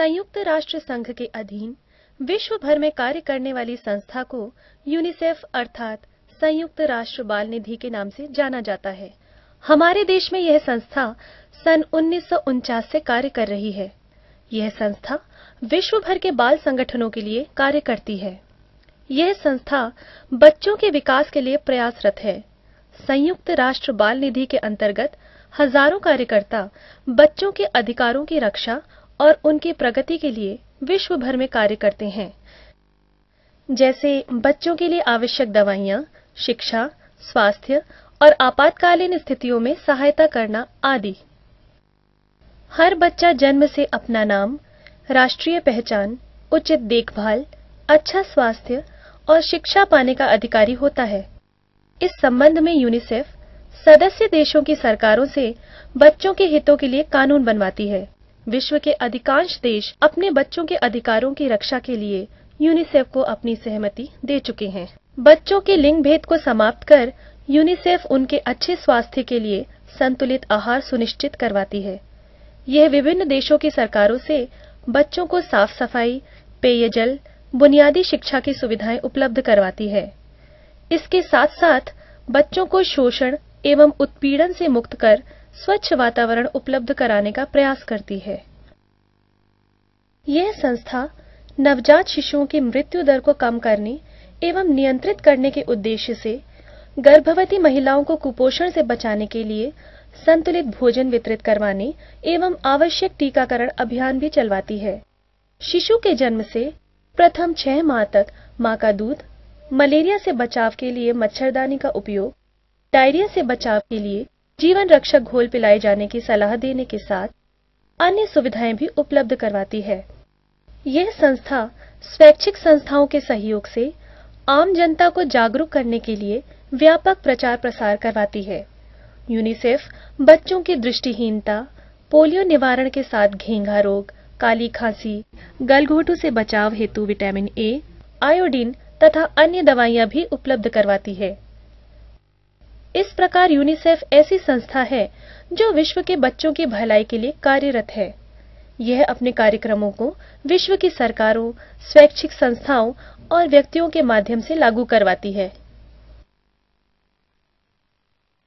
संयुक्त राष्ट्र संघ के अधीन विश्व भर में कार्य करने वाली संस्था को यूनिसेफ अर्थात संयुक्त राष्ट्र बाल निधि के नाम से जाना जाता है। हमारे देश में यह संस्था सन उन्नीस सौ उनचास से कार्य कर रही है। यह संस्था विश्व भर के बाल संगठनों के लिए कार्य करती है। यह संस्था बच्चों के विकास के लिए प्रयासरत है। संयुक्त राष्ट्र बाल निधि के अंतर्गत हज़ारों कार्यकर्ता बच्चों के अधिकारों की रक्षा और उनकी प्रगति के लिए विश्व भर में कार्य करते हैं। जैसे बच्चों के लिए आवश्यक दवाइयाँ, शिक्षा, स्वास्थ्य और आपातकालीन स्थितियों में सहायता करना आदि। हर बच्चा जन्म से अपना नाम, राष्ट्रीय पहचान, उचित देखभाल अच्छा स्वास्थ्य और शिक्षा पाने का अधिकारी होता है। इस संबंध में यूनिसेफ सदस्य देशों की सरकारों से बच्चों के हितों के लिए कानून बनवाती है। विश्व के अधिकांश देश अपने बच्चों के अधिकारों की रक्षा के लिए यूनिसेफ को अपनी सहमति दे चुके हैं। बच्चों के लिंग भेद को समाप्त कर यूनिसेफ उनके अच्छे स्वास्थ्य के लिए संतुलित आहार सुनिश्चित करवाती है। यह विभिन्न देशों की सरकारों से बच्चों को साफ़ सफ़ाई, पेयजल, बुनियादी शिक्षा की सुविधाएँ उपलब्ध करवाती है। इसके साथ साथ बच्चों को शोषण एवं उत्पीड़न से मुक्त कर स्वच्छ वातावरण उपलब्ध कराने का प्रयास करती है। यह संस्था नवजात शिशुओं की मृत्यु दर को कम करने एवं नियंत्रित करने के उद्देश्य से गर्भवती महिलाओं को कुपोषण से बचाने के लिए संतुलित भोजन वितरित करवाने एवं आवश्यक टीकाकरण अभियान भी चलवाती है। शिशु के जन्म से प्रथम छह माह तक माँ का दूध, मलेरिया से बचाव के लिए मच्छरदानी का उपयोग, डायरिया से बचाव के लिए जीवन रक्षक घोल पिलाए जाने की सलाह देने के साथ अन्य सुविधाएँ भी उपलब्ध करवाती है। यह संस्था स्वैच्छिक संस्थाओं के सहयोग से आम जनता को जागरूक करने के लिए व्यापक प्रचार प्रसार करवाती है। यूनिसेफ बच्चों की दृष्टिहीनता, पोलियो निवारण के साथ घेंघा रोग, काली खांसी, गलघोटू से बचाव हेतु विटामिन ए आयोडीन तथा अन्य दवाइयाँ भी उपलब्ध करवाती है। इस प्रकार यूनिसेफ ऐसी संस्था है, जो विश्व के बच्चों की भलाई के लिए कार्यरत है। यह अपने कार्यक्रमों को विश्व की सरकारों, स्वैच्छिक संस्थाओं और व्यक्तियों के माध्यम से लागू करवाती है।